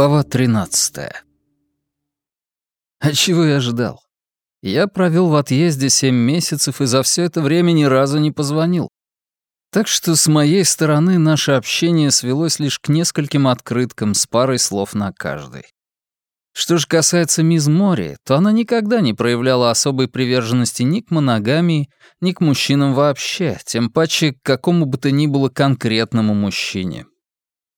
Глава 13. А чего я ожидал? Я провел в отъезде семь месяцев и за все это время ни разу не позвонил. Так что с моей стороны наше общение свелось лишь к нескольким открыткам с парой слов на каждой. Что же касается мисс Мори, то она никогда не проявляла особой приверженности ни к моногамии, ни к мужчинам вообще, тем паче к какому бы то ни было конкретному мужчине.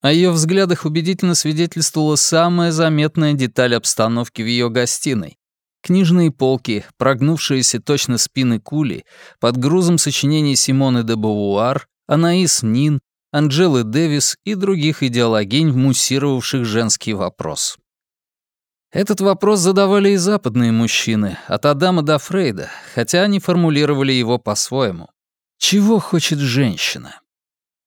О ее взглядах убедительно свидетельствовала самая заметная деталь обстановки в ее гостиной. Книжные полки, прогнувшиеся точно спины кули, под грузом сочинений Симоны де Бавуар, Анаис Нин, Анджелы Дэвис и других идеологинь, муссировавших женский вопрос. Этот вопрос задавали и западные мужчины, от Адама до Фрейда, хотя они формулировали его по-своему. Чего хочет женщина?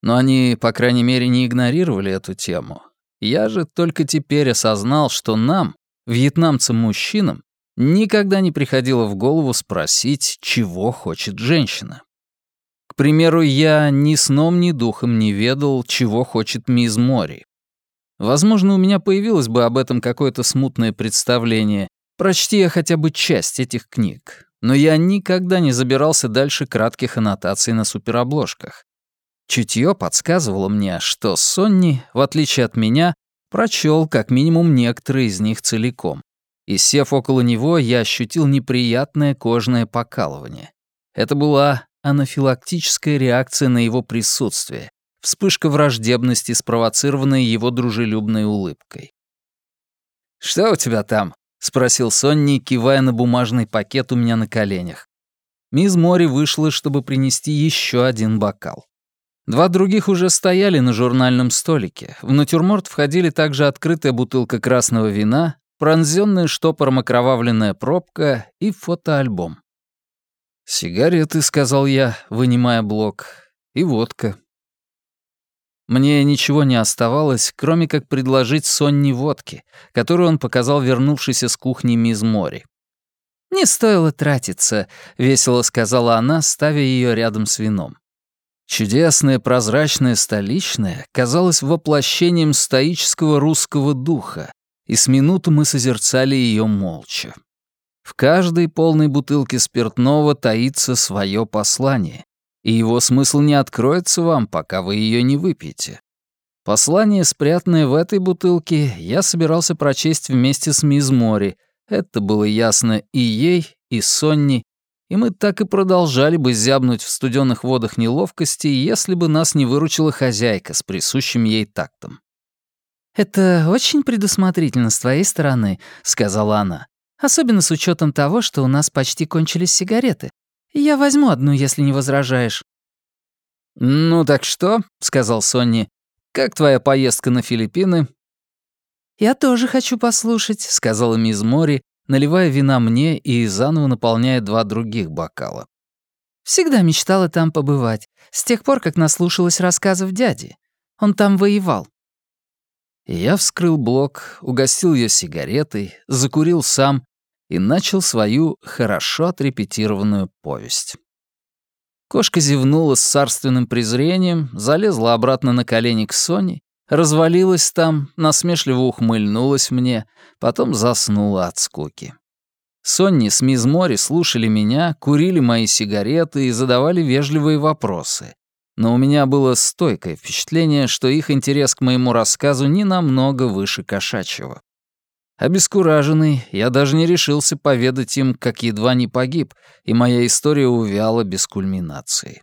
Но они, по крайней мере, не игнорировали эту тему. Я же только теперь осознал, что нам, вьетнамцам-мужчинам, никогда не приходило в голову спросить, чего хочет женщина. К примеру, я ни сном, ни духом не ведал, чего хочет мисс Мори. Возможно, у меня появилось бы об этом какое-то смутное представление, прочти я хотя бы часть этих книг. Но я никогда не забирался дальше кратких аннотаций на суперобложках. Чутье подсказывало мне, что Сонни, в отличие от меня, прочел как минимум некоторые из них целиком. И сев около него, я ощутил неприятное кожное покалывание. Это была анафилактическая реакция на его присутствие, вспышка враждебности, спровоцированная его дружелюбной улыбкой. «Что у тебя там?» — спросил Сонни, кивая на бумажный пакет у меня на коленях. Мисс Мори вышла, чтобы принести еще один бокал. Два других уже стояли на журнальном столике. В натюрморт входили также открытая бутылка красного вина, пронзённая штопором окровавленная пробка и фотоальбом. «Сигареты», — сказал я, вынимая блок, — «и водка». Мне ничего не оставалось, кроме как предложить Сонни водки, которую он показал вернувшийся с кухни мисс Мори. «Не стоило тратиться», — весело сказала она, ставя ее рядом с вином. Чудесное прозрачное столичное казалось воплощением стоического русского духа, и с минуту мы созерцали ее молча. В каждой полной бутылке спиртного таится свое послание, и его смысл не откроется вам, пока вы ее не выпьете. Послание, спрятанное в этой бутылке, я собирался прочесть вместе с мисс Мори. Это было ясно и ей, и Сонни, и мы так и продолжали бы зябнуть в студенных водах неловкости, если бы нас не выручила хозяйка с присущим ей тактом. «Это очень предусмотрительно с твоей стороны», — сказала она. «Особенно с учетом того, что у нас почти кончились сигареты. Я возьму одну, если не возражаешь». «Ну так что?» — сказал Сонни. «Как твоя поездка на Филиппины?» «Я тоже хочу послушать», — сказала мисс Мори, наливая вина мне и заново наполняя два других бокала. «Всегда мечтала там побывать, с тех пор, как наслушалась рассказов дяди. Он там воевал». Я вскрыл блок, угостил ее сигаретой, закурил сам и начал свою хорошо отрепетированную повесть. Кошка зевнула с царственным презрением, залезла обратно на колени к Соне развалилась там, насмешливо ухмыльнулась мне, потом заснула от скуки. Сонни с мисс Мори слушали меня, курили мои сигареты и задавали вежливые вопросы. Но у меня было стойкое впечатление, что их интерес к моему рассказу не намного выше кошачьего. Обескураженный, я даже не решился поведать им, как едва не погиб, и моя история увяла без кульминации.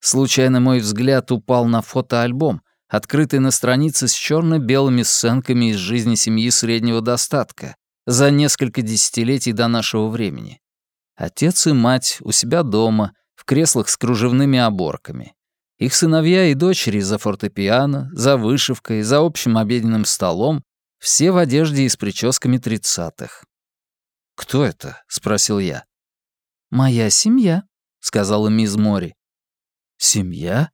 Случайно мой взгляд упал на фотоальбом, открытый на странице с черно-белыми сценками из жизни семьи среднего достатка за несколько десятилетий до нашего времени. Отец и мать у себя дома, в креслах с кружевными оборками. Их сыновья и дочери за фортепиано, за вышивкой, за общим обеденным столом, все в одежде и с прическами тридцатых. «Кто это?» — спросил я. «Моя семья», — сказала мисс Мори. «Семья?»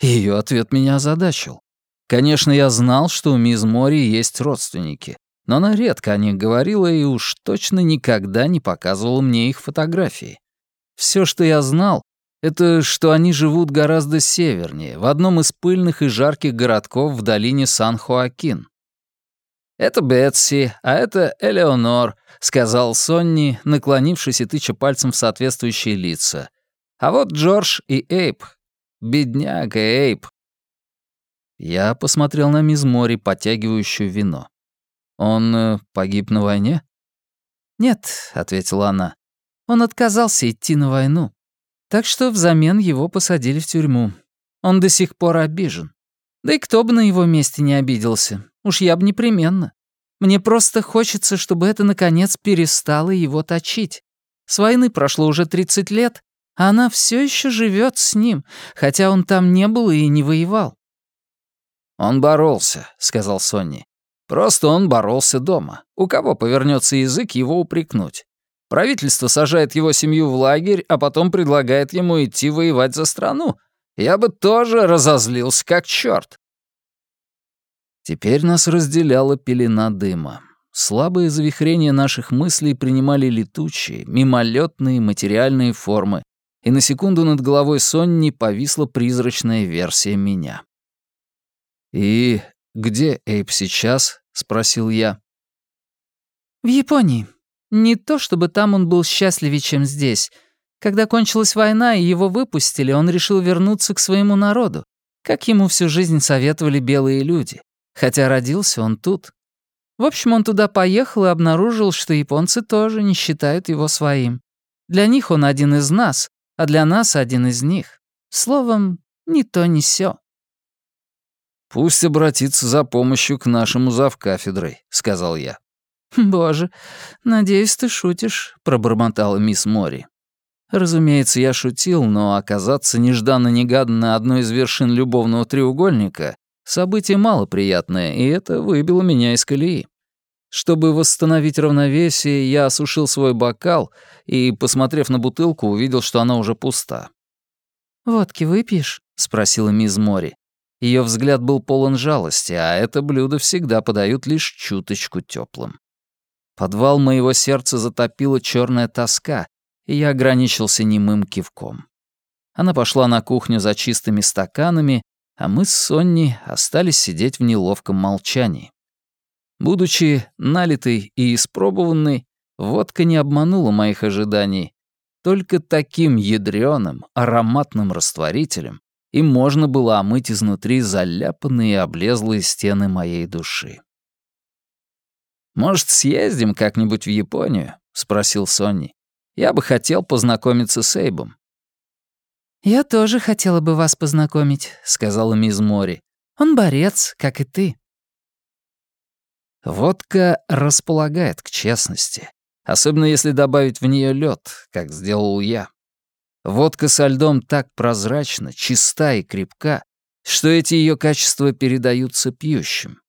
Ее ответ меня озадачил. Конечно, я знал, что у мисс Мори есть родственники, но она редко о них говорила и уж точно никогда не показывала мне их фотографии. Все, что я знал, это что они живут гораздо севернее, в одном из пыльных и жарких городков в долине Сан-Хоакин. «Это Бетси, а это Элеонор», — сказал Сонни, наклонившись и тыча пальцем в соответствующие лица. «А вот Джордж и Эйп. Бедняга Эйп». Я посмотрел на мисс Мори, потягивающую вино. «Он э, погиб на войне?» «Нет», — ответила она. «Он отказался идти на войну. Так что взамен его посадили в тюрьму. Он до сих пор обижен. Да и кто бы на его месте не обиделся. Уж я бы непременно. Мне просто хочется, чтобы это, наконец, перестало его точить. С войны прошло уже 30 лет, она все еще живет с ним, хотя он там не был и не воевал. «Он боролся», — сказал Сонни. «Просто он боролся дома. У кого повернется язык его упрекнуть? Правительство сажает его семью в лагерь, а потом предлагает ему идти воевать за страну. Я бы тоже разозлился как черт. Теперь нас разделяла пелена дыма. Слабые завихрения наших мыслей принимали летучие, мимолетные материальные формы, и на секунду над головой Сонни повисла призрачная версия меня. «И где Эйп сейчас?» — спросил я. «В Японии. Не то чтобы там он был счастливее, чем здесь. Когда кончилась война и его выпустили, он решил вернуться к своему народу, как ему всю жизнь советовали белые люди хотя родился он тут. В общем, он туда поехал и обнаружил, что японцы тоже не считают его своим. Для них он один из нас, а для нас один из них. Словом, ни то, ни сё. «Пусть обратится за помощью к нашему завкафедрой», — сказал я. «Боже, надеюсь, ты шутишь», — пробормотала мисс Мори. Разумеется, я шутил, но оказаться нежданно-негаданно одной из вершин любовного треугольника Событие малоприятное, и это выбило меня из колеи. Чтобы восстановить равновесие, я осушил свой бокал и, посмотрев на бутылку, увидел, что она уже пуста. «Водки выпьешь?» — спросила мисс Мори. Ее взгляд был полон жалости, а это блюдо всегда подают лишь чуточку теплым. Подвал моего сердца затопила черная тоска, и я ограничился немым кивком. Она пошла на кухню за чистыми стаканами а мы с Сонни остались сидеть в неловком молчании. Будучи налитой и испробованной, водка не обманула моих ожиданий. Только таким ядрёным, ароматным растворителем и можно было омыть изнутри заляпанные и облезлые стены моей души. «Может, съездим как-нибудь в Японию?» — спросил Сонни. «Я бы хотел познакомиться с Эйбом. «Я тоже хотела бы вас познакомить», — сказала мисс Мори. «Он борец, как и ты». Водка располагает к честности, особенно если добавить в нее лед, как сделал я. Водка со льдом так прозрачна, чиста и крепка, что эти ее качества передаются пьющим.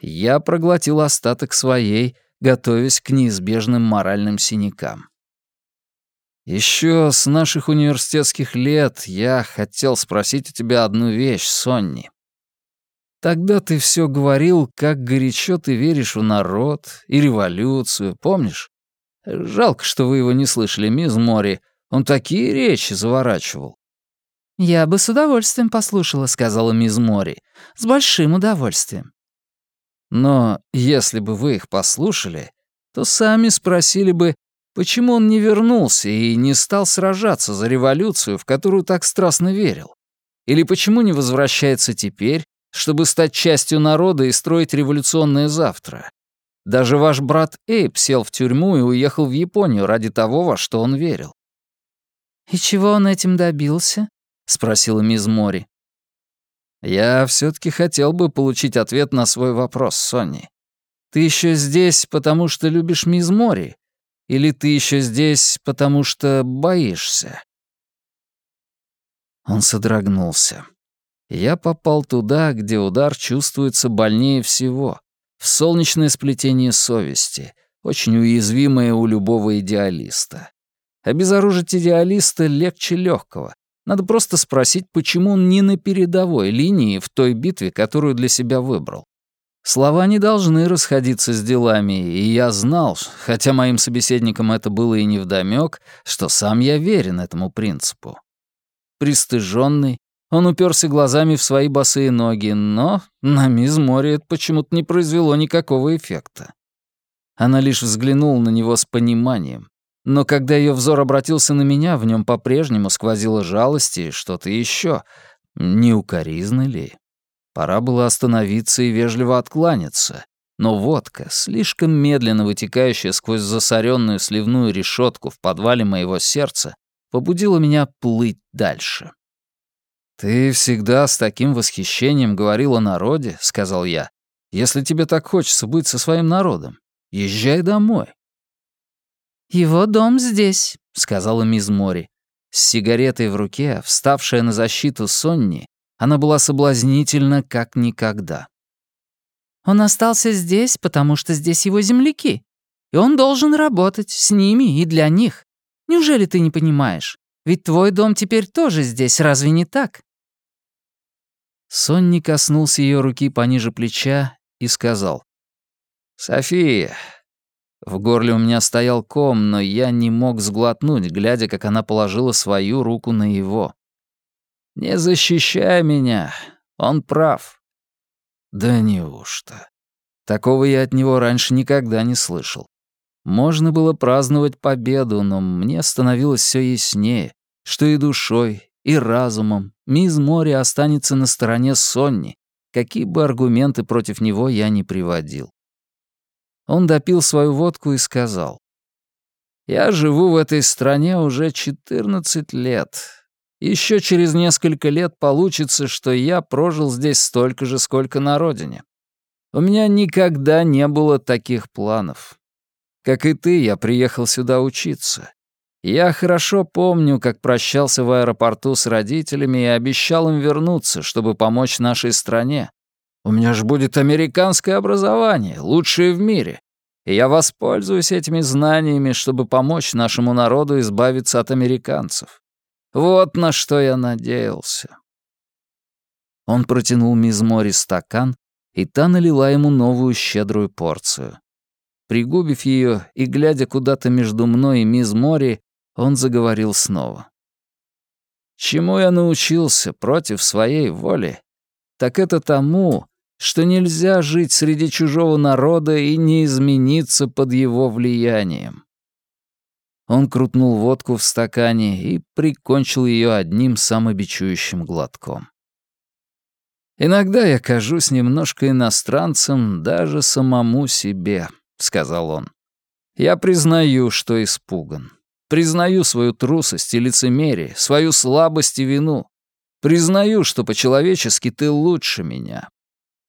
Я проглотил остаток своей, готовясь к неизбежным моральным синякам. Еще с наших университетских лет я хотел спросить у тебя одну вещь, Сонни. Тогда ты все говорил, как горячо ты веришь в народ и революцию, помнишь? Жалко, что вы его не слышали, мисс Мори. Он такие речи заворачивал. «Я бы с удовольствием послушала», — сказала мисс Мори. «С большим удовольствием». Но если бы вы их послушали, то сами спросили бы, Почему он не вернулся и не стал сражаться за революцию, в которую так страстно верил? Или почему не возвращается теперь, чтобы стать частью народа и строить революционное завтра? Даже ваш брат Эйп сел в тюрьму и уехал в Японию ради того, во что он верил. «И чего он этим добился?» — спросила мисс Мори. «Я все таки хотел бы получить ответ на свой вопрос, Сонни. Ты еще здесь, потому что любишь мисс Мори, или ты еще здесь, потому что боишься?» Он содрогнулся. Я попал туда, где удар чувствуется больнее всего, в солнечное сплетение совести, очень уязвимое у любого идеалиста. Обезоружить идеалиста легче легкого. Надо просто спросить, почему он не на передовой линии в той битве, которую для себя выбрал. Слова не должны расходиться с делами, и я знал, хотя моим собеседникам это было и невдомёк, что сам я верен этому принципу. Пристыженный, Он уперся глазами в свои босые ноги, но на мисс Мори это почему-то не произвело никакого эффекта. Она лишь взглянула на него с пониманием. Но когда ее взор обратился на меня, в нем по-прежнему сквозило жалость и что-то еще. Не укоризны ли? Пора было остановиться и вежливо откланяться. Но водка, слишком медленно вытекающая сквозь засоренную сливную решетку в подвале моего сердца, побудила меня плыть дальше. «Ты всегда с таким восхищением говорил о народе», — сказал я. «Если тебе так хочется быть со своим народом, езжай домой». «Его дом здесь», — сказала мисс Мори. С сигаретой в руке, вставшая на защиту Сонни, она была соблазнительна как никогда. «Он остался здесь, потому что здесь его земляки, и он должен работать с ними и для них. Неужели ты не понимаешь? Ведь твой дом теперь тоже здесь, разве не так?» Сонни коснулся ее руки пониже плеча и сказал. «София». В горле у меня стоял ком, но я не мог сглотнуть, глядя, как она положила свою руку на его. «Не защищай меня. Он прав». Да неужто? Такого я от него раньше никогда не слышал. Можно было праздновать победу, но мне становилось все яснее, что и душой, и разумом мисс Мори останется на стороне Сонни, какие бы аргументы против него я ни приводил. Он допил свою водку и сказал, «Я живу в этой стране уже 14 лет. Еще через несколько лет получится, что я прожил здесь столько же, сколько на родине. У меня никогда не было таких планов. Как и ты, я приехал сюда учиться. Я хорошо помню, как прощался в аэропорту с родителями и обещал им вернуться, чтобы помочь нашей стране. У меня же будет американское образование, лучшее в мире. И я воспользуюсь этими знаниями, чтобы помочь нашему народу избавиться от американцев. Вот на что я надеялся. Он протянул мисс Мори стакан, и та налила ему новую щедрую порцию. Пригубив ее и глядя куда-то между мной и мисс Мори, он заговорил снова. «Чему я научился против своей воли? Так это тому, что нельзя жить среди чужого народа и не измениться под его влиянием». Он крутнул водку в стакане и прикончил ее одним самобичующим глотком. «Иногда я кажусь немножко иностранцем даже самому себе», — сказал он. «Я признаю, что испуган. Признаю свою трусость и лицемерие, свою слабость и вину. Признаю, что по-человечески ты лучше меня.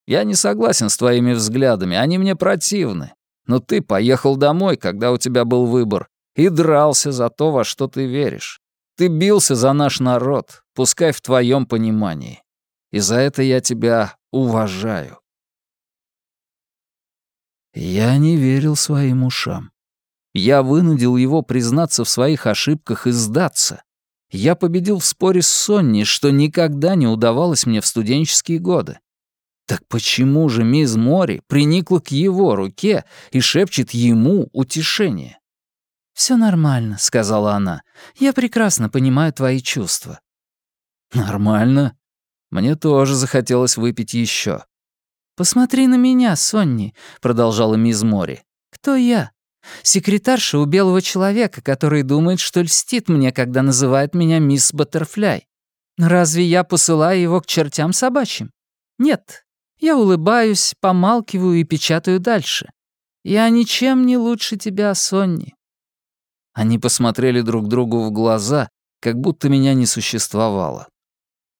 Я не согласен с твоими взглядами, они мне противны. Но ты поехал домой, когда у тебя был выбор, и дрался за то, во что ты веришь. Ты бился за наш народ, пускай в твоем понимании. И за это я тебя уважаю. Я не верил своим ушам. Я вынудил его признаться в своих ошибках и сдаться. Я победил в споре с Сонни, что никогда не удавалось мне в студенческие годы. Так почему же мисс Мори приникла к его руке и шепчет ему утешение? «Все нормально», — сказала она. «Я прекрасно понимаю твои чувства». «Нормально?» Мне тоже захотелось выпить еще. «Посмотри на меня, Сонни», — продолжала мисс Мори. «Кто я? Секретарша у белого человека, который думает, что льстит мне, когда называет меня мисс Баттерфляй. Разве я посылаю его к чертям собачьим? Нет. Я улыбаюсь, помалкиваю и печатаю дальше. Я ничем не лучше тебя, Сонни. Они посмотрели друг другу в глаза, как будто меня не существовало.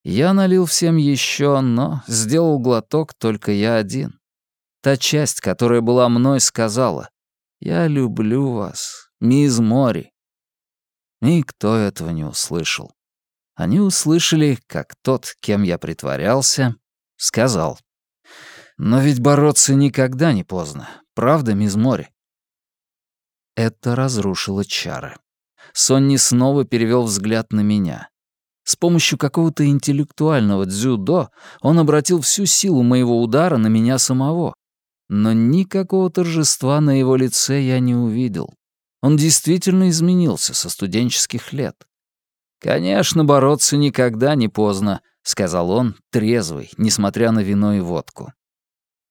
Я налил всем еще, но сделал глоток только я один. Та часть, которая была мной, сказала «Я люблю вас, мисс Мори». Никто этого не услышал. Они услышали, как тот, кем я притворялся, сказал. «Но ведь бороться никогда не поздно, правда, мисс Мори?» Это разрушило чары. Сонни снова перевел взгляд на меня. С помощью какого-то интеллектуального дзюдо он обратил всю силу моего удара на меня самого, но никакого торжества на его лице я не увидел. Он действительно изменился со студенческих лет. «Конечно, бороться никогда не поздно», — сказал он, трезвый, несмотря на вино и водку.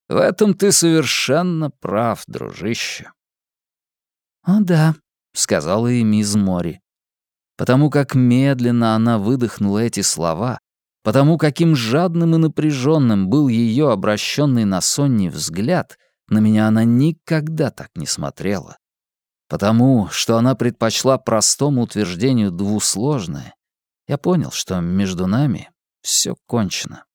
«В этом ты совершенно прав, дружище». «О да», — сказала и мисс Мори. Потому как медленно она выдохнула эти слова, потому каким жадным и напряженным был ее обращенный на Сонни взгляд, на меня она никогда так не смотрела. Потому что она предпочла простому утверждению двусложное, я понял, что между нами все кончено.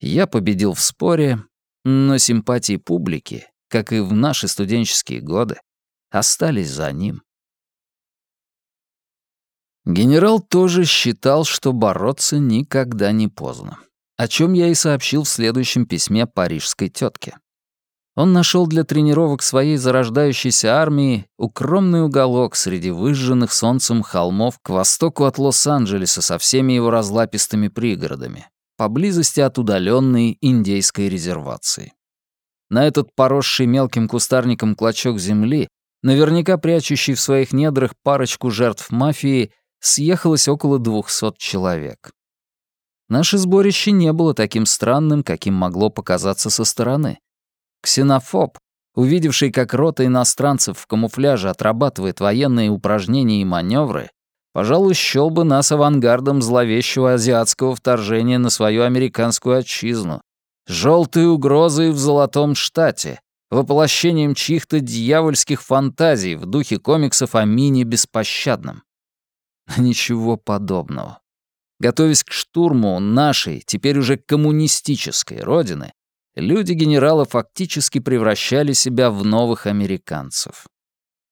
Я победил в споре, но симпатии публики, как и в наши студенческие годы, остались за ним. Генерал тоже считал, что бороться никогда не поздно, о чем я и сообщил в следующем письме парижской тетке. Он нашел для тренировок своей зарождающейся армии укромный уголок среди выжженных солнцем холмов к востоку от Лос-Анджелеса со всеми его разлапистыми пригородами, поблизости от удаленной индейской резервации. На этот поросший мелким кустарником клочок земли, наверняка прячущий в своих недрах парочку жертв мафии, съехалось около двухсот человек. Наше сборище не было таким странным, каким могло показаться со стороны. Ксенофоб, увидевший, как рота иностранцев в камуфляже отрабатывает военные упражнения и маневры, пожалуй, счёл бы нас авангардом зловещего азиатского вторжения на свою американскую отчизну, желтой угрозой в Золотом Штате, воплощением чьих-то дьявольских фантазий в духе комиксов о Мине Беспощадном. Ничего подобного. Готовясь к штурму нашей, теперь уже коммунистической родины, люди генерала фактически превращали себя в новых американцев.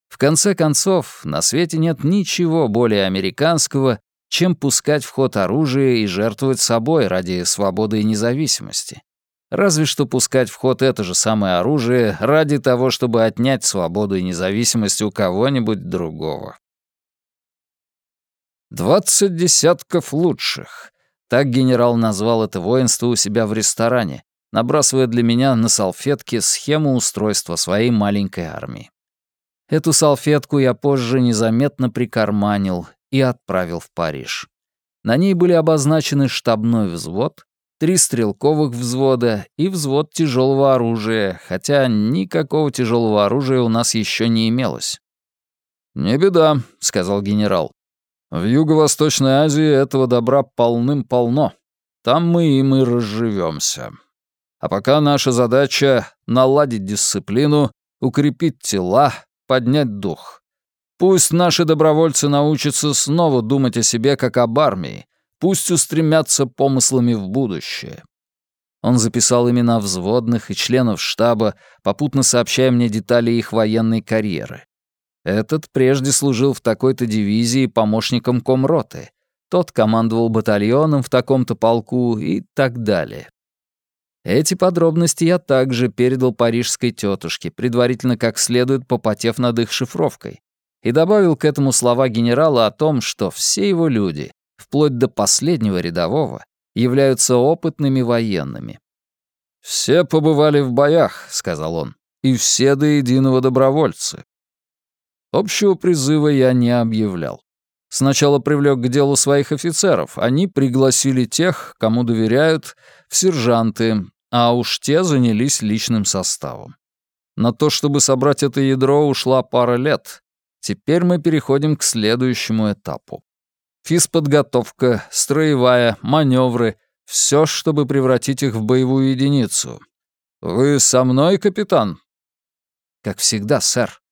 В конце концов, на свете нет ничего более американского, чем пускать в ход оружие и жертвовать собой ради свободы и независимости. Разве что пускать в ход это же самое оружие ради того, чтобы отнять свободу и независимость у кого-нибудь другого. «Двадцать десятков лучших». Так генерал назвал это воинство у себя в ресторане, набрасывая для меня на салфетке схему устройства своей маленькой армии. Эту салфетку я позже незаметно прикарманил и отправил в Париж. На ней были обозначены штабной взвод, три стрелковых взвода и взвод тяжелого оружия, хотя никакого тяжелого оружия у нас еще не имелось. «Не беда», — сказал генерал. В Юго-Восточной Азии этого добра полным-полно. Там мы им и разживемся. А пока наша задача — наладить дисциплину, укрепить тела, поднять дух. Пусть наши добровольцы научатся снова думать о себе как об армии, пусть устремятся помыслами в будущее. Он записал имена взводных и членов штаба, попутно сообщая мне детали их военной карьеры. Этот прежде служил в такой-то дивизии помощником комроты. Тот командовал батальоном в таком-то полку и так далее. Эти подробности я также передал парижской тетушке, предварительно как следует попотев над их шифровкой, и добавил к этому слова генерала о том, что все его люди, вплоть до последнего рядового, являются опытными военными. «Все побывали в боях», — сказал он, — «и все до единого добровольцы. Общего призыва я не объявлял. Сначала привлек к делу своих офицеров. Они пригласили тех, кому доверяют, в сержанты, а уж те занялись личным составом. На то, чтобы собрать это ядро, ушла пара лет. Теперь мы переходим к следующему этапу. Физподготовка, строевая, маневры — все, чтобы превратить их в боевую единицу. Вы со мной, капитан? Как всегда, сэр.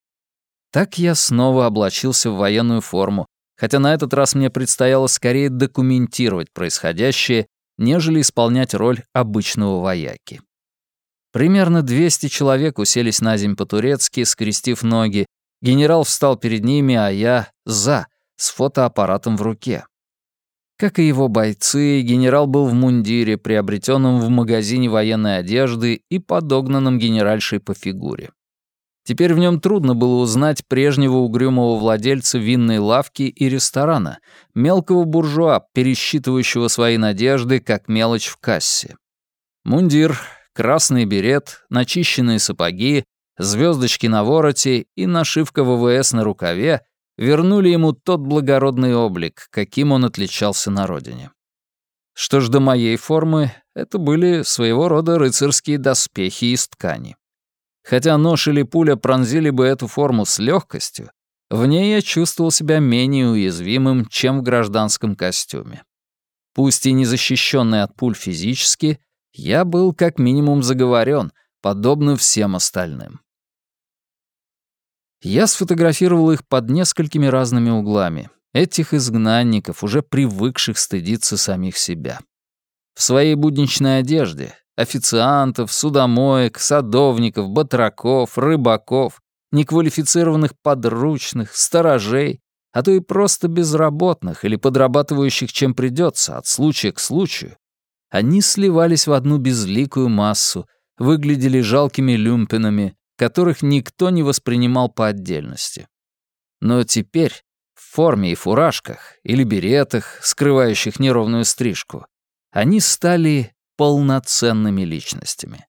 Так я снова облачился в военную форму, хотя на этот раз мне предстояло скорее документировать происходящее, нежели исполнять роль обычного вояки. Примерно 200 человек уселись на земь по-турецки, скрестив ноги. Генерал встал перед ними, а я — за, с фотоаппаратом в руке. Как и его бойцы, генерал был в мундире, приобретенном в магазине военной одежды и подогнанном генеральшей по фигуре. Теперь в нем трудно было узнать прежнего угрюмого владельца винной лавки и ресторана, мелкого буржуа, пересчитывающего свои надежды как мелочь в кассе. Мундир, красный берет, начищенные сапоги, звездочки на вороте и нашивка ВВС на рукаве вернули ему тот благородный облик, каким он отличался на родине. Что ж до моей формы, это были своего рода рыцарские доспехи из ткани. Хотя нож или пуля пронзили бы эту форму с легкостью, в ней я чувствовал себя менее уязвимым, чем в гражданском костюме. Пусть и не защищенный от пуль физически, я был как минимум заговорен, подобно всем остальным. Я сфотографировал их под несколькими разными углами, этих изгнанников, уже привыкших стыдиться самих себя. В своей будничной одежде официантов, судомоек, садовников, батраков, рыбаков, неквалифицированных подручных, сторожей, а то и просто безработных или подрабатывающих чем придется от случая к случаю, они сливались в одну безликую массу, выглядели жалкими люмпинами, которых никто не воспринимал по отдельности. Но теперь в форме и фуражках или беретах, скрывающих неровную стрижку, они стали полноценными личностями.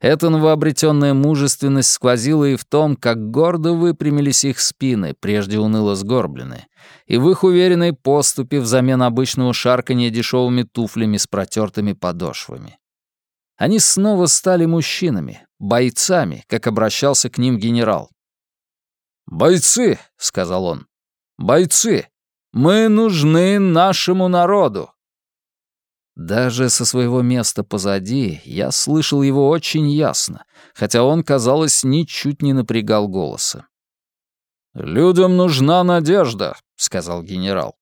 Эта новообретенная мужественность сквозила и в том, как гордо выпрямились их спины, прежде уныло сгорблены, и в их уверенной поступе взамен обычного шарканья дешевыми туфлями с протертыми подошвами. Они снова стали мужчинами, бойцами, как обращался к ним генерал. «Бойцы», — сказал он, — «бойцы, мы нужны нашему народу». Даже со своего места позади я слышал его очень ясно, хотя он, казалось, ничуть не напрягал голоса. «Людям нужна надежда», — сказал генерал.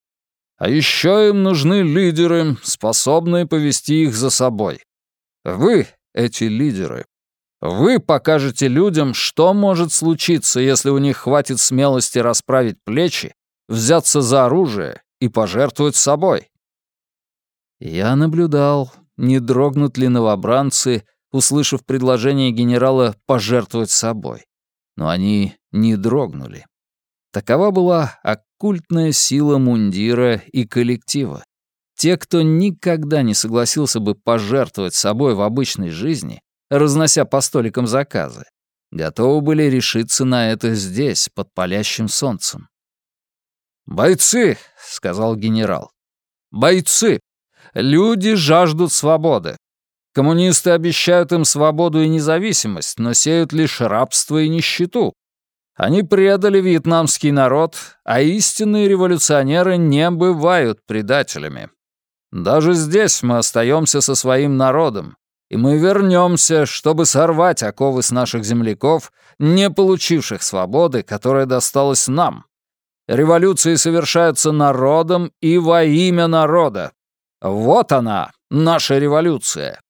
«А еще им нужны лидеры, способные повести их за собой. Вы, эти лидеры, вы покажете людям, что может случиться, если у них хватит смелости расправить плечи, взяться за оружие и пожертвовать собой. Я наблюдал, не дрогнут ли новобранцы, услышав предложение генерала пожертвовать собой. Но они не дрогнули. Такова была оккультная сила мундира и коллектива. Те, кто никогда не согласился бы пожертвовать собой в обычной жизни, разнося по столикам заказы, готовы были решиться на это здесь, под палящим солнцем. «Бойцы!» — сказал генерал. «Бойцы! Люди жаждут свободы. Коммунисты обещают им свободу и независимость, но сеют лишь рабство и нищету. Они предали вьетнамский народ, а истинные революционеры не бывают предателями. Даже здесь мы остаемся со своим народом, и мы вернемся, чтобы сорвать оковы с наших земляков, не получивших свободы, которая досталась нам. Революции совершаются народом и во имя народа. Вот она, наша революция.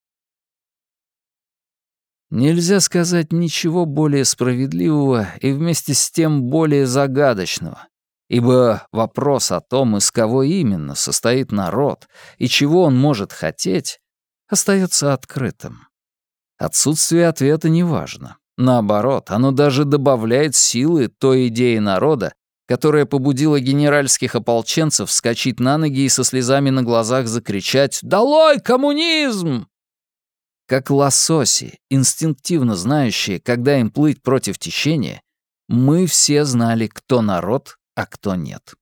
Нельзя сказать ничего более справедливого и вместе с тем более загадочного, ибо вопрос о том, из кого именно состоит народ и чего он может хотеть, остается открытым. Отсутствие ответа не важно. Наоборот, оно даже добавляет силы той идеи народа, которая побудила генеральских ополченцев вскочить на ноги и со слезами на глазах закричать «Долой коммунизм!». Как лососи, инстинктивно знающие, когда им плыть против течения, мы все знали, кто народ, а кто нет.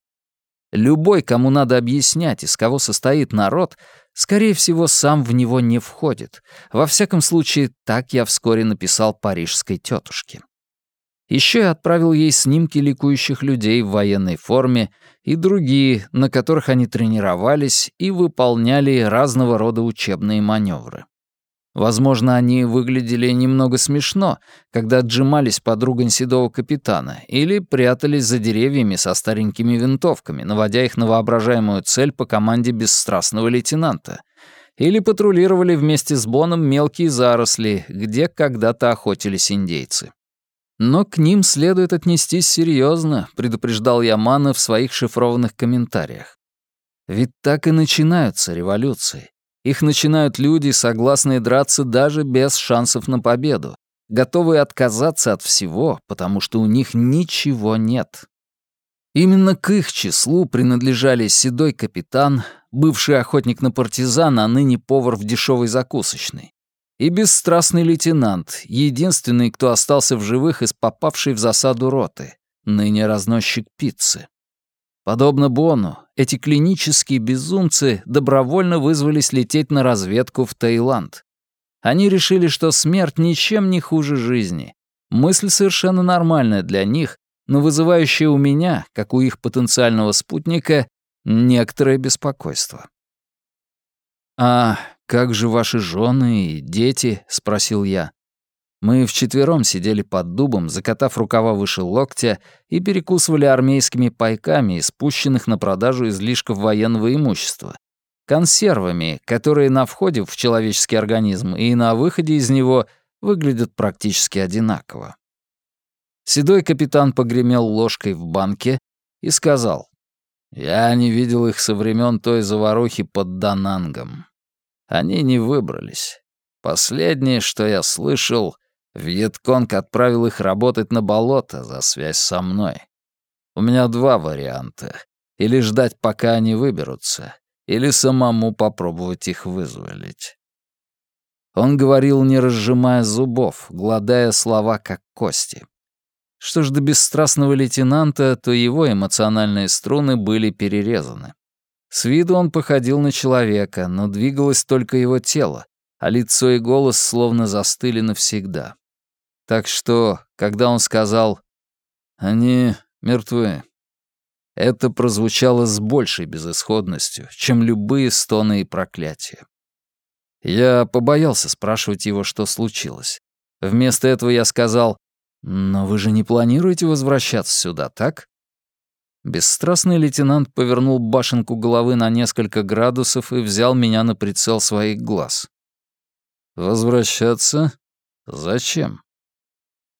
Любой, кому надо объяснять, из кого состоит народ, скорее всего, сам в него не входит. Во всяком случае, так я вскоре написал парижской тетушке. Еще я отправил ей снимки ликующих людей в военной форме и другие, на которых они тренировались и выполняли разного рода учебные маневры. Возможно, они выглядели немного смешно, когда отжимались подругань седого капитана или прятались за деревьями со старенькими винтовками, наводя их на воображаемую цель по команде бесстрастного лейтенанта, или патрулировали вместе с Боном мелкие заросли, где когда-то охотились индейцы. Но к ним следует отнестись серьезно, предупреждал Ямана в своих шифрованных комментариях. Ведь так и начинаются революции. Их начинают люди, согласные драться даже без шансов на победу, готовые отказаться от всего, потому что у них ничего нет. Именно к их числу принадлежали седой капитан, бывший охотник на партизана, а ныне повар в дешевой закусочной, и бесстрастный лейтенант, единственный, кто остался в живых из попавшей в засаду роты, ныне разносчик пиццы. Подобно Бону, эти клинические безумцы добровольно вызвались лететь на разведку в Таиланд. Они решили, что смерть ничем не хуже жизни. Мысль совершенно нормальная для них, но вызывающая у меня, как у их потенциального спутника, некоторое беспокойство. «А как же ваши жены и дети?» — спросил я. Мы вчетвером сидели под дубом, закатав рукава выше локтя и перекусывали армейскими пайками, спущенных на продажу излишков военного имущества. Консервами, которые на входе в человеческий организм и на выходе из него выглядят практически одинаково. Седой капитан погремел ложкой в банке и сказал, «Я не видел их со времен той заварухи под Данангом. Они не выбрались. Последнее, что я слышал, Вьетконг отправил их работать на болото за связь со мной. У меня два варианта. Или ждать, пока они выберутся, или самому попробовать их вызволить. Он говорил, не разжимая зубов, гладая слова как кости. Что ж до бесстрастного лейтенанта, то его эмоциональные струны были перерезаны. С виду он походил на человека, но двигалось только его тело, а лицо и голос словно застыли навсегда. Так что, когда он сказал «Они мертвы», это прозвучало с большей безысходностью, чем любые стоны и проклятия. Я побоялся спрашивать его, что случилось. Вместо этого я сказал, «Но вы же не планируете возвращаться сюда, так?» Бесстрастный лейтенант повернул башенку головы на несколько градусов и взял меня на прицел своих глаз. «Возвращаться? Зачем?»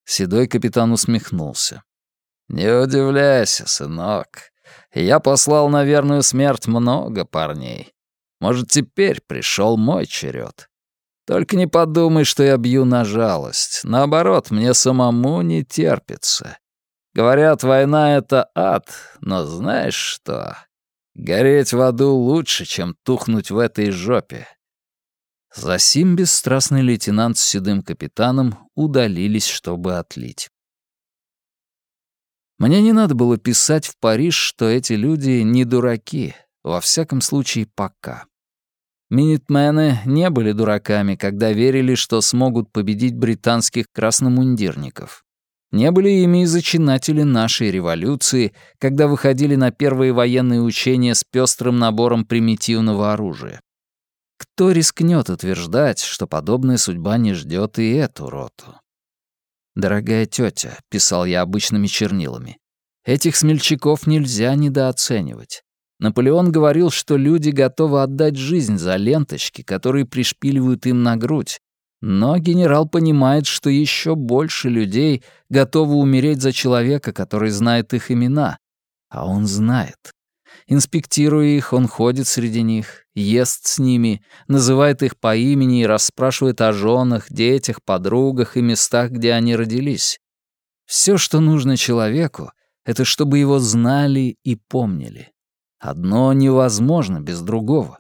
Седой капитан усмехнулся. «Не удивляйся, сынок. Я послал на верную смерть много парней. Может, теперь пришел мой черед. Только не подумай, что я бью на жалость. Наоборот, мне самому не терпится. Говорят, война — это ад, но знаешь что? Гореть в аду лучше, чем тухнуть в этой жопе. Засим бесстрастный лейтенант с седым капитаном удалились, чтобы отлить. Мне не надо было писать в Париж, что эти люди не дураки, во всяком случае пока. Минитмены не были дураками, когда верили, что смогут победить британских красномундирников. Не были ими и зачинатели нашей революции, когда выходили на первые военные учения с пестрым набором примитивного оружия. Кто рискнет утверждать, что подобная судьба не ждет и эту роту? «Дорогая тетя», — писал я обычными чернилами, — «этих смельчаков нельзя недооценивать. Наполеон говорил, что люди готовы отдать жизнь за ленточки, которые пришпиливают им на грудь. Но генерал понимает, что еще больше людей готовы умереть за человека, который знает их имена. А он знает. Инспектируя их, он ходит среди них, ест с ними, называет их по имени и расспрашивает о женах, детях, подругах и местах, где они родились. Все, что нужно человеку, это чтобы его знали и помнили. Одно невозможно без другого.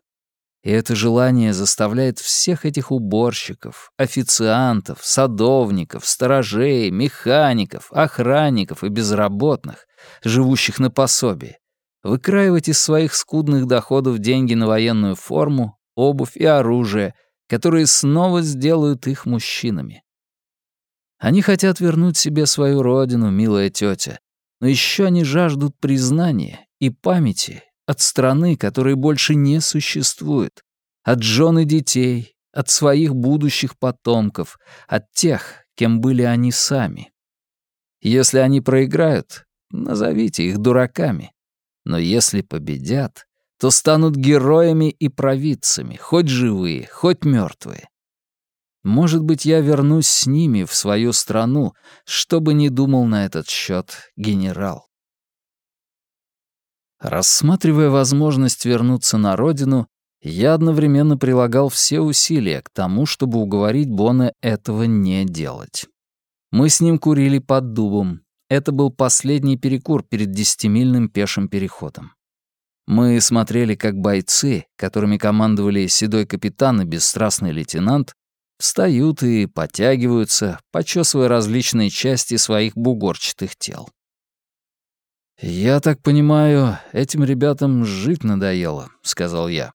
И это желание заставляет всех этих уборщиков, официантов, садовников, сторожей, механиков, охранников и безработных, живущих на пособии, выкраивать из своих скудных доходов деньги на военную форму, обувь и оружие, которые снова сделают их мужчинами. Они хотят вернуть себе свою родину, милая тетя, но еще они жаждут признания и памяти от страны, которой больше не существует, от жен и детей, от своих будущих потомков, от тех, кем были они сами. Если они проиграют, назовите их дураками. Но если победят, то станут героями и провидцами, хоть живые, хоть мертвые. Может быть, я вернусь с ними в свою страну, чтобы не думал на этот счет генерал. Рассматривая возможность вернуться на родину, я одновременно прилагал все усилия к тому, чтобы уговорить Бона этого не делать. Мы с ним курили под дубом, это был последний перекур перед десятимильным пешим переходом. Мы смотрели, как бойцы, которыми командовали седой капитан и бесстрастный лейтенант, встают и подтягиваются, почесывая различные части своих бугорчатых тел. «Я так понимаю, этим ребятам жить надоело», — сказал я.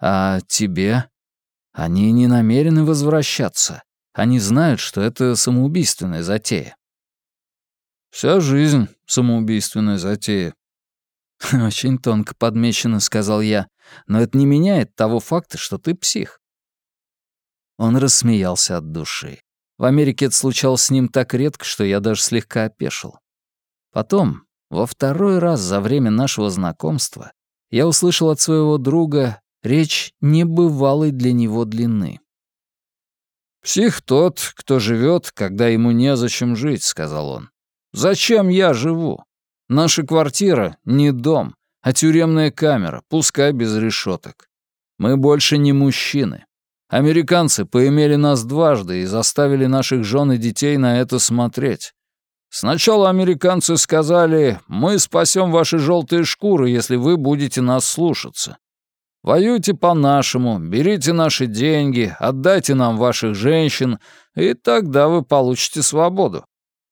«А тебе? Они не намерены возвращаться. Они знают, что это самоубийственная затея». «Вся жизнь — самоубийственная затея». «Очень тонко подмечено», — сказал я. «Но это не меняет того факта, что ты псих». Он рассмеялся от души. В Америке это случалось с ним так редко, что я даже слегка опешил. Потом, во второй раз за время нашего знакомства я услышал от своего друга речь небывалой для него длины. «Псих тот, кто живет, когда ему незачем жить», — сказал он. «Зачем я живу? Наша квартира — не дом, а тюремная камера, пускай без решеток. Мы больше не мужчины. Американцы поимели нас дважды и заставили наших жен и детей на это смотреть. Сначала американцы сказали, мы спасем ваши желтые шкуры, если вы будете нас слушаться. Воюйте по-нашему, берите наши деньги, отдайте нам ваших женщин, и тогда вы получите свободу.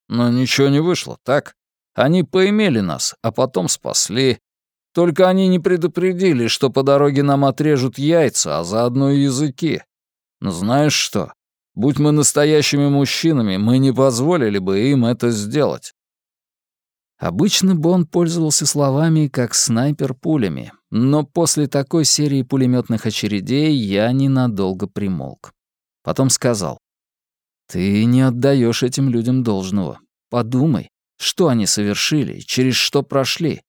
Но ничего не вышло, так? Они поимели нас, а потом спасли. Только они не предупредили, что по дороге нам отрежут яйца, а заодно и языки. Но знаешь что? Будь мы настоящими мужчинами, мы не позволили бы им это сделать. Обычно бы он пользовался словами как снайпер пулями, но после такой серии пулеметных очередей я ненадолго примолк. Потом сказал, «Ты не отдаешь этим людям должного. Подумай, что они совершили, через что прошли.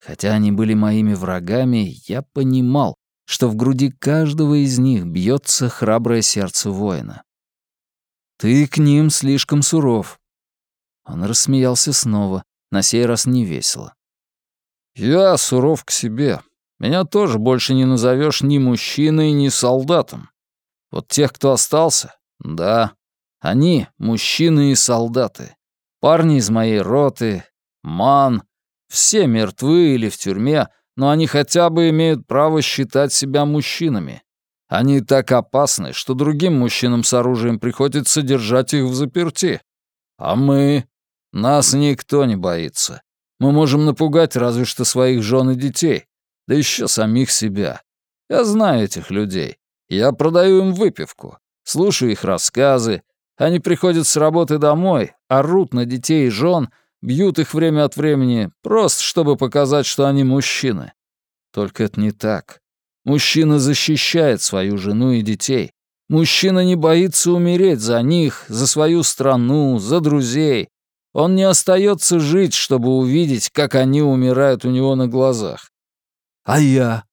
Хотя они были моими врагами, я понимал, что в груди каждого из них бьется храброе сердце воина. «Ты к ним слишком суров». Он рассмеялся снова, на сей раз не весело. «Я суров к себе. Меня тоже больше не назовешь ни мужчиной, ни солдатом. Вот тех, кто остался, да, они — мужчины и солдаты. Парни из моей роты, ман, все мертвы или в тюрьме, но они хотя бы имеют право считать себя мужчинами. Они так опасны, что другим мужчинам с оружием приходится держать их в заперти. А мы... Нас никто не боится. Мы можем напугать разве что своих жен и детей, да еще самих себя. Я знаю этих людей. Я продаю им выпивку, слушаю их рассказы. Они приходят с работы домой, орут на детей и жен, Бьют их время от времени, просто чтобы показать, что они мужчины. Только это не так. Мужчина защищает свою жену и детей. Мужчина не боится умереть за них, за свою страну, за друзей. Он не остается жить, чтобы увидеть, как они умирают у него на глазах. А я?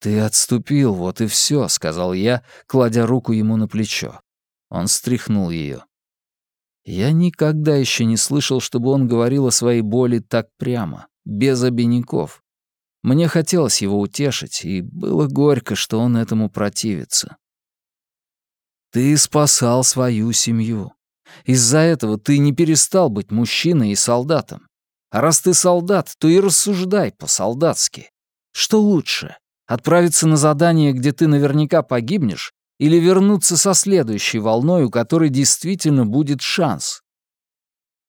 «Ты отступил, вот и все», — сказал я, кладя руку ему на плечо. Он стряхнул ее. Я никогда еще не слышал, чтобы он говорил о своей боли так прямо, без обиняков. Мне хотелось его утешить, и было горько, что он этому противится. Ты спасал свою семью. Из-за этого ты не перестал быть мужчиной и солдатом. А раз ты солдат, то и рассуждай по-солдатски. Что лучше, отправиться на задание, где ты наверняка погибнешь, или вернуться со следующей волной, у которой действительно будет шанс.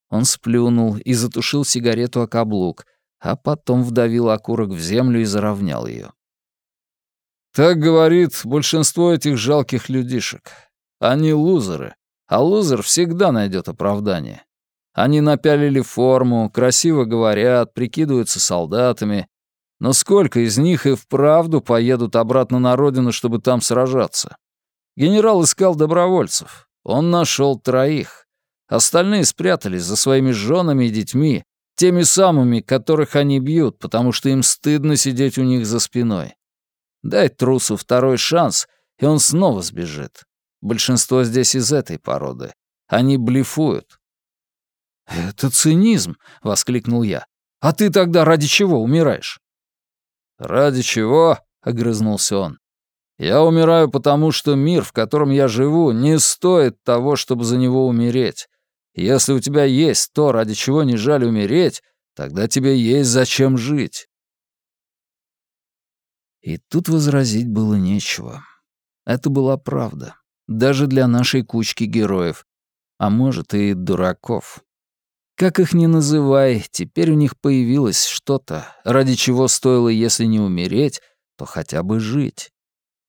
Он сплюнул и затушил сигарету о каблук, а потом вдавил окурок в землю и заровнял ее. «Так говорит большинство этих жалких людишек. Они лузеры, а лузер всегда найдет оправдание. Они напялили форму, красиво говорят, прикидываются солдатами, но сколько из них и вправду поедут обратно на родину, чтобы там сражаться? Генерал искал добровольцев. Он нашел троих. Остальные спрятались за своими женами и детьми, теми самыми, которых они бьют, потому что им стыдно сидеть у них за спиной. Дай трусу второй шанс, и он снова сбежит. Большинство здесь из этой породы. Они блефуют. «Это цинизм!» — воскликнул я. «А ты тогда ради чего умираешь?» «Ради чего?» — огрызнулся он. Я умираю потому, что мир, в котором я живу, не стоит того, чтобы за него умереть. Если у тебя есть то, ради чего не жаль умереть, тогда тебе есть зачем жить. И тут возразить было нечего. Это была правда. Даже для нашей кучки героев. А может, и дураков. Как их ни называй, теперь у них появилось что-то, ради чего стоило, если не умереть, то хотя бы жить.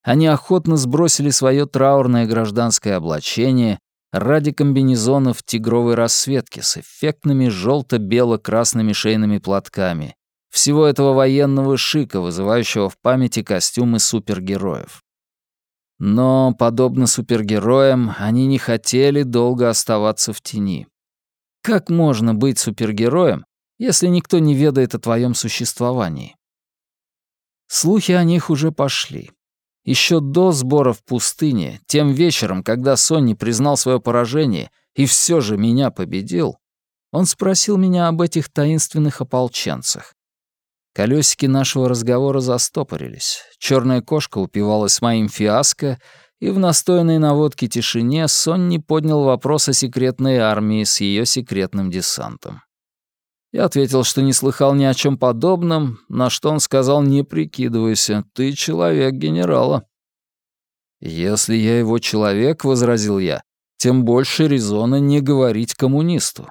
Они охотно сбросили свое траурное гражданское облачение ради комбинезонов тигровой расцветки с эффектными желто-бело-красными шейными платками, всего этого военного шика, вызывающего в памяти костюмы супергероев. Но, подобно супергероям, они не хотели долго оставаться в тени. Как можно быть супергероем, если никто не ведает о твоем существовании? Слухи о них уже пошли. Еще до сбора в пустыне, тем вечером, когда Сонни признал свое поражение и все же меня победил, он спросил меня об этих таинственных ополченцах. Колесики нашего разговора застопорились. Черная кошка упивалась моим фиаско, и в настойной на водке тишине Сонни поднял вопрос о секретной армии с ее секретным десантом. Я ответил, что не слыхал ни о чем подобном, на что он сказал «не прикидывайся, ты человек генерала». «Если я его человек», — возразил я, — «тем больше резона не говорить коммунисту».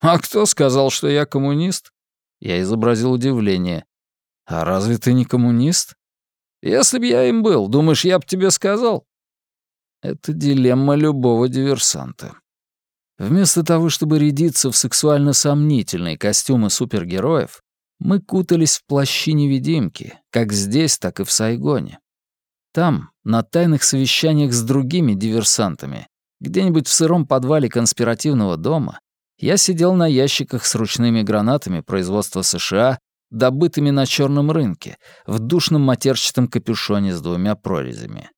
«А кто сказал, что я коммунист?» Я изобразил удивление. «А разве ты не коммунист?» Если б я им был, думаешь, я б тебе сказал?» Это дилемма любого диверсанта. Вместо того, чтобы рядиться в сексуально сомнительные костюмы супергероев, мы кутались в плащи-невидимки, как здесь, так и в Сайгоне. Там, на тайных совещаниях с другими диверсантами, где-нибудь в сыром подвале конспиративного дома, я сидел на ящиках с ручными гранатами производства США добытыми на черном рынке, в душном матерчатом капюшоне с двумя прорезями.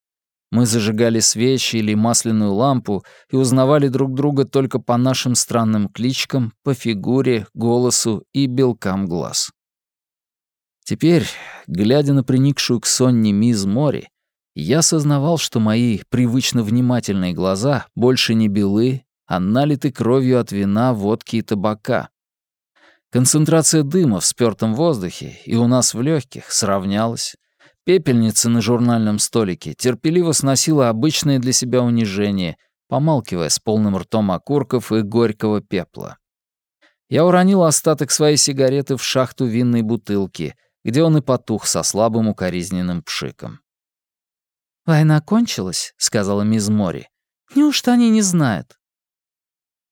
Мы зажигали свечи или масляную лампу и узнавали друг друга только по нашим странным кличкам, по фигуре, голосу и белкам глаз. Теперь, глядя на приникшую к сонне мисс Мори, я осознавал, что мои привычно внимательные глаза больше не белы, а налиты кровью от вина, водки и табака. Концентрация дыма в спёртом воздухе и у нас в легких сравнялась. Пепельница на журнальном столике терпеливо сносила обычное для себя унижение, помалкивая с полным ртом окурков и горького пепла. Я уронил остаток своей сигареты в шахту винной бутылки, где он и потух со слабым укоризненным пшиком. «Война кончилась», — сказала мисс Мори. «Неужто они не знают?»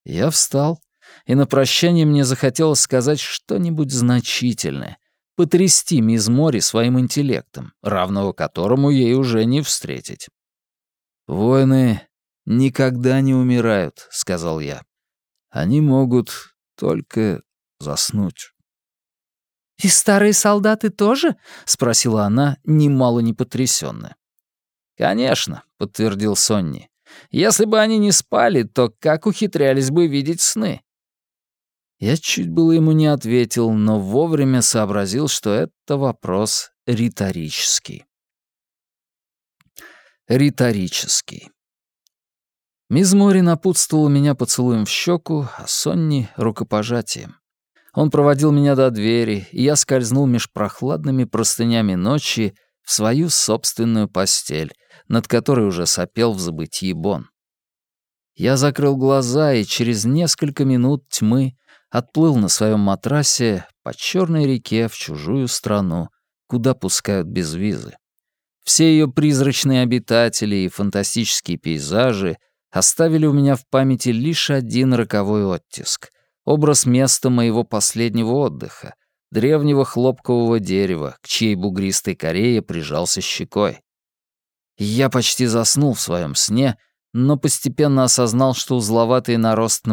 Я встал, и на прощание мне захотелось сказать что-нибудь значительное, потрясти мисс Мори своим интеллектом, равного которому ей уже не встретить. «Воины никогда не умирают», — сказал я. «Они могут только заснуть». «И старые солдаты тоже?» — спросила она, немало не потрясённая. «Конечно», — подтвердил Сонни. «Если бы они не спали, то как ухитрялись бы видеть сны? Я чуть было ему не ответил, но вовремя сообразил, что это вопрос риторический. Риторический. Мисс Мори напутствовала меня поцелуем в щеку, а Сонни — рукопожатием. Он проводил меня до двери, и я скользнул меж прохладными простынями ночи в свою собственную постель, над которой уже сопел в забытии Бон. Я закрыл глаза, и через несколько минут тьмы отплыл на своем матрасе по черной реке в чужую страну, куда пускают без визы. Все ее призрачные обитатели и фантастические пейзажи оставили у меня в памяти лишь один роковой оттиск — образ места моего последнего отдыха, древнего хлопкового дерева, к чьей бугристой коре я прижался щекой. Я почти заснул в своем сне, но постепенно осознал, что узловатый нарост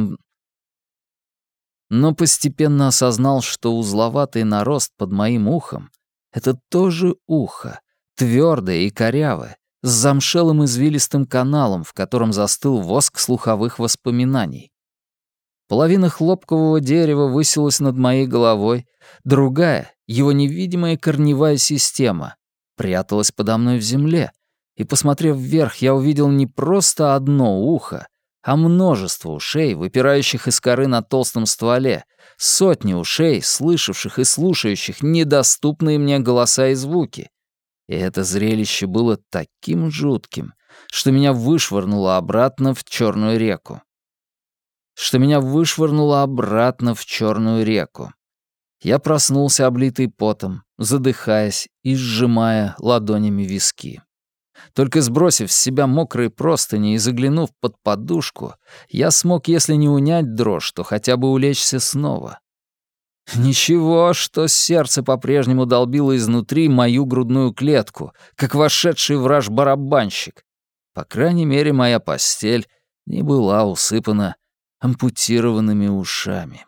но постепенно осознал, что узловатый нарост под моим ухом — это тоже ухо, твердое и корявое, с замшелым извилистым каналом, в котором застыл воск слуховых воспоминаний. Половина хлопкового дерева высилась над моей головой, другая, его невидимая корневая система, пряталась подо мной в земле, и, посмотрев вверх, я увидел не просто одно ухо, а множество ушей, выпирающих из коры на толстом стволе, сотни ушей, слышавших и слушающих недоступные мне голоса и звуки. И это зрелище было таким жутким, что меня вышвырнуло обратно в черную реку. что меня вышвырнуло обратно в черную реку. Я проснулся, облитый потом, задыхаясь и сжимая ладонями виски. Только сбросив с себя мокрые простыни и заглянув под подушку, я смог, если не унять дрожь, то хотя бы улечься снова. Ничего, что сердце по-прежнему долбило изнутри мою грудную клетку, как вошедший враж барабанщик. По крайней мере, моя постель не была усыпана ампутированными ушами.